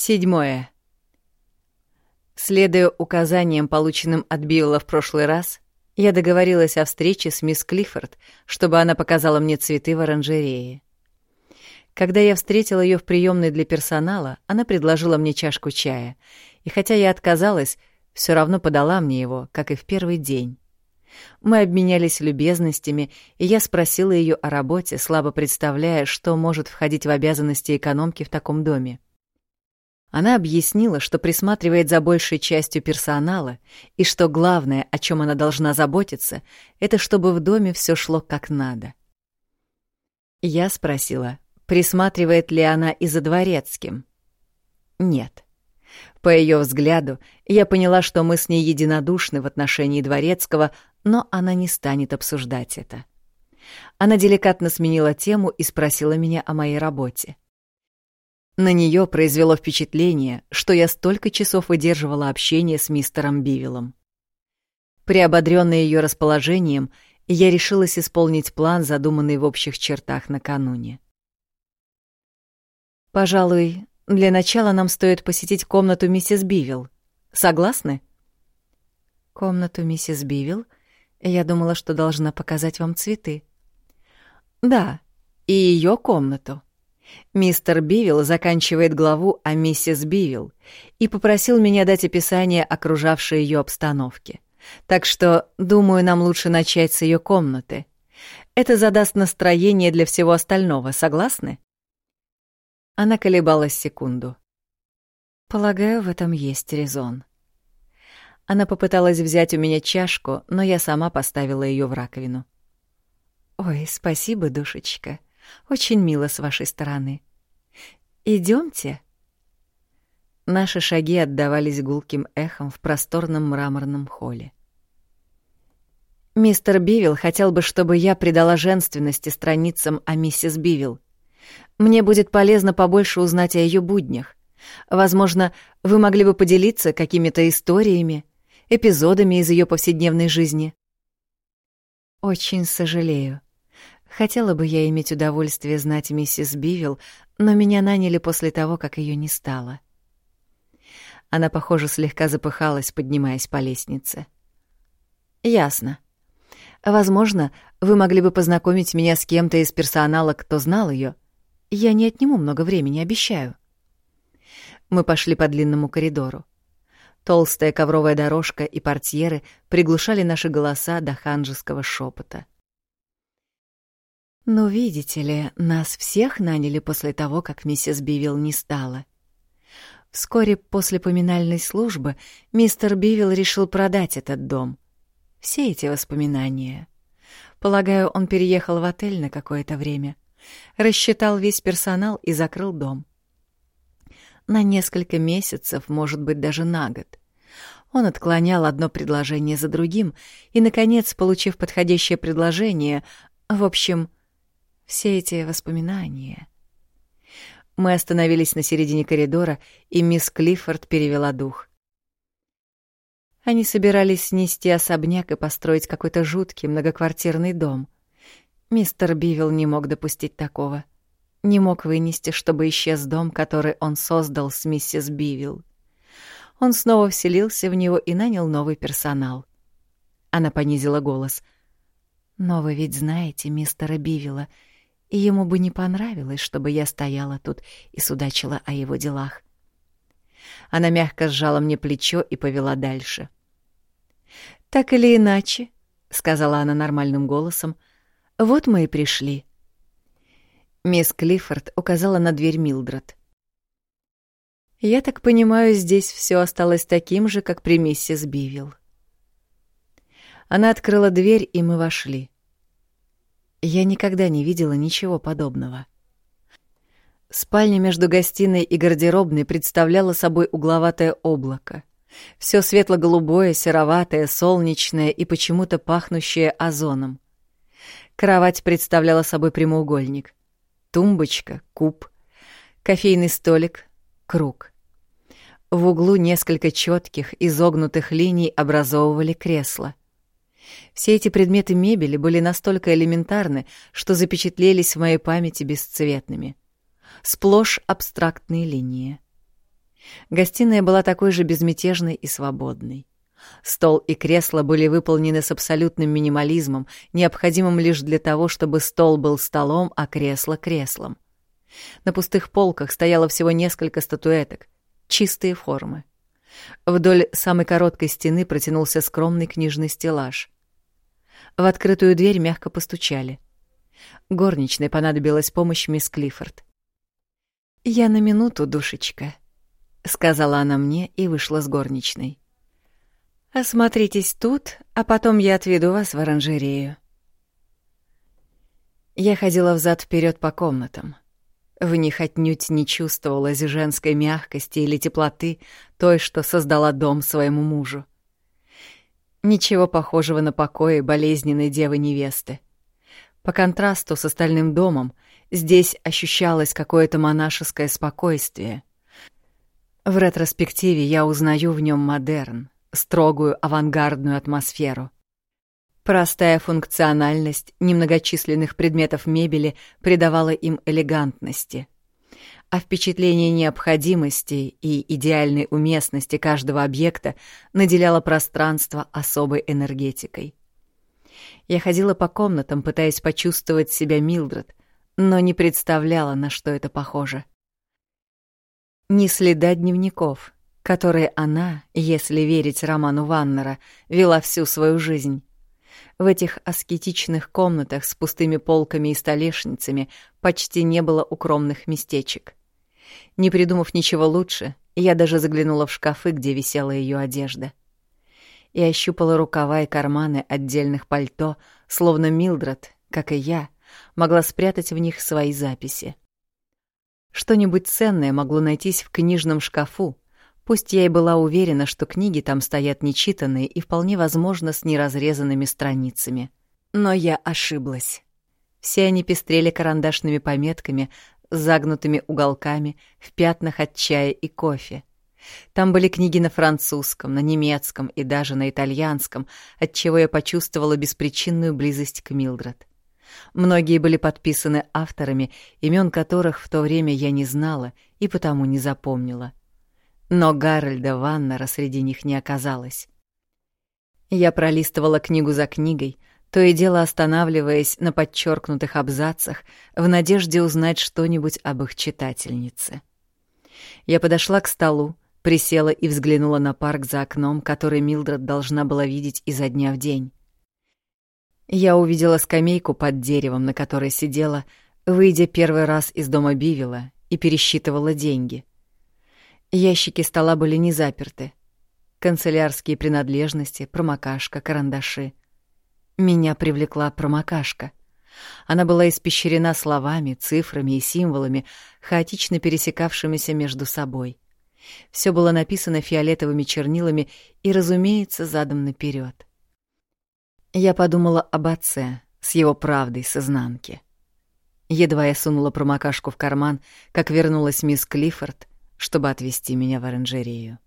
Седьмое. Следуя указаниям, полученным от Билла в прошлый раз, я договорилась о встрече с мисс Клиффорд, чтобы она показала мне цветы в оранжерее. Когда я встретила ее в приемной для персонала, она предложила мне чашку чая, и хотя я отказалась, все равно подала мне его, как и в первый день. Мы обменялись любезностями, и я спросила ее о работе, слабо представляя, что может входить в обязанности экономки в таком доме. Она объяснила, что присматривает за большей частью персонала и что главное, о чем она должна заботиться, это чтобы в доме все шло как надо. Я спросила, присматривает ли она и за дворецким. Нет. По ее взгляду, я поняла, что мы с ней единодушны в отношении дворецкого, но она не станет обсуждать это. Она деликатно сменила тему и спросила меня о моей работе. На нее произвело впечатление, что я столько часов выдерживала общение с мистером Бивилом. Приободрённая ее расположением, я решилась исполнить план, задуманный в общих чертах накануне. «Пожалуй, для начала нам стоит посетить комнату миссис Бивил. Согласны?» «Комнату миссис Бивил? Я думала, что должна показать вам цветы». «Да, и ее комнату», Мистер Бивилл заканчивает главу о миссис Бивилл и попросил меня дать описание окружавшей ее обстановки. Так что, думаю, нам лучше начать с ее комнаты. Это задаст настроение для всего остального, согласны? Она колебалась секунду. Полагаю, в этом есть резон. Она попыталась взять у меня чашку, но я сама поставила ее в раковину. «Ой, спасибо, душечка», очень мило с вашей стороны. Идемте. Наши шаги отдавались гулким эхом в просторном мраморном холле. Мистер Бивил хотел бы, чтобы я придала женственности страницам о миссис Бивил. Мне будет полезно побольше узнать о ее буднях. Возможно, вы могли бы поделиться какими-то историями, эпизодами из ее повседневной жизни. Очень сожалею. Хотела бы я иметь удовольствие знать миссис Бивил, но меня наняли после того, как ее не стало. Она, похоже, слегка запыхалась, поднимаясь по лестнице. Ясно. Возможно, вы могли бы познакомить меня с кем-то из персонала, кто знал ее. Я не отниму много времени, обещаю. Мы пошли по длинному коридору. Толстая ковровая дорожка и портьеры приглушали наши голоса до ханжеского шепота. Но видите ли, нас всех наняли после того, как миссис Бивил не стала. Вскоре после поминальной службы мистер Бивил решил продать этот дом. Все эти воспоминания. Полагаю, он переехал в отель на какое-то время, рассчитал весь персонал и закрыл дом. На несколько месяцев, может быть, даже на год. Он отклонял одно предложение за другим и, наконец, получив подходящее предложение, в общем, все эти воспоминания. Мы остановились на середине коридора, и мисс Клиффорд перевела дух. Они собирались снести особняк и построить какой-то жуткий многоквартирный дом. Мистер Бивилл не мог допустить такого. Не мог вынести, чтобы исчез дом, который он создал с миссис Бивилл. Он снова вселился в него и нанял новый персонал. Она понизила голос. «Но вы ведь знаете мистера Бивилла, — и ему бы не понравилось, чтобы я стояла тут и судачила о его делах. Она мягко сжала мне плечо и повела дальше. «Так или иначе», — сказала она нормальным голосом, — «вот мы и пришли». Мисс Клиффорд указала на дверь Милдред. «Я так понимаю, здесь все осталось таким же, как при миссис Бивилл». Она открыла дверь, и мы вошли. Я никогда не видела ничего подобного. Спальня между гостиной и гардеробной представляла собой угловатое облако. Все светло-голубое, сероватое, солнечное и почему-то пахнущее озоном. Кровать представляла собой прямоугольник. Тумбочка, куб, кофейный столик, круг. В углу несколько четких, изогнутых линий образовывали кресло. Все эти предметы мебели были настолько элементарны, что запечатлелись в моей памяти бесцветными. Сплошь абстрактные линии. Гостиная была такой же безмятежной и свободной. Стол и кресло были выполнены с абсолютным минимализмом, необходимым лишь для того, чтобы стол был столом, а кресло — креслом. На пустых полках стояло всего несколько статуэток, чистые формы. Вдоль самой короткой стены протянулся скромный книжный стеллаж. В открытую дверь мягко постучали. Горничной понадобилась помощь мисс Клиффорд. «Я на минуту, душечка», — сказала она мне и вышла с горничной. «Осмотритесь тут, а потом я отведу вас в оранжерею». Я ходила взад вперед по комнатам. В них отнюдь не чувствовалось женской мягкости или теплоты, той, что создала дом своему мужу. Ничего похожего на покой болезненной девы-невесты. По контрасту с остальным домом здесь ощущалось какое-то монашеское спокойствие. В ретроспективе я узнаю в нем модерн, строгую авангардную атмосферу — Простая функциональность немногочисленных предметов мебели придавала им элегантности. А впечатление необходимости и идеальной уместности каждого объекта наделяло пространство особой энергетикой. Я ходила по комнатам, пытаясь почувствовать себя Милдред, но не представляла, на что это похоже. Ни следа дневников, которые она, если верить роману Ваннера, вела всю свою жизнь. В этих аскетичных комнатах с пустыми полками и столешницами почти не было укромных местечек. Не придумав ничего лучше, я даже заглянула в шкафы, где висела ее одежда. И ощупала рукава и карманы отдельных пальто, словно Милдред, как и я, могла спрятать в них свои записи. Что-нибудь ценное могло найтись в книжном шкафу, Пусть я и была уверена, что книги там стоят нечитанные и вполне возможно с неразрезанными страницами. Но я ошиблась. Все они пестрели карандашными пометками, загнутыми уголками, в пятнах от чая и кофе. Там были книги на французском, на немецком и даже на итальянском, отчего я почувствовала беспричинную близость к Милдред. Многие были подписаны авторами, имен которых в то время я не знала и потому не запомнила но Гарольда Ваннера среди них не оказалось. Я пролистывала книгу за книгой, то и дело останавливаясь на подчеркнутых абзацах в надежде узнать что-нибудь об их читательнице. Я подошла к столу, присела и взглянула на парк за окном, который Милдред должна была видеть изо дня в день. Я увидела скамейку под деревом, на которой сидела, выйдя первый раз из дома Бивила и пересчитывала деньги. Ящики стола были не заперты. Канцелярские принадлежности, промокашка, карандаши. Меня привлекла промокашка. Она была испещрена словами, цифрами и символами, хаотично пересекавшимися между собой. Все было написано фиолетовыми чернилами и, разумеется, задом наперед. Я подумала об отце с его правдой с изнанки. Едва я сунула промокашку в карман, как вернулась мисс Клиффорд — чтобы отвезти меня в оранжерею.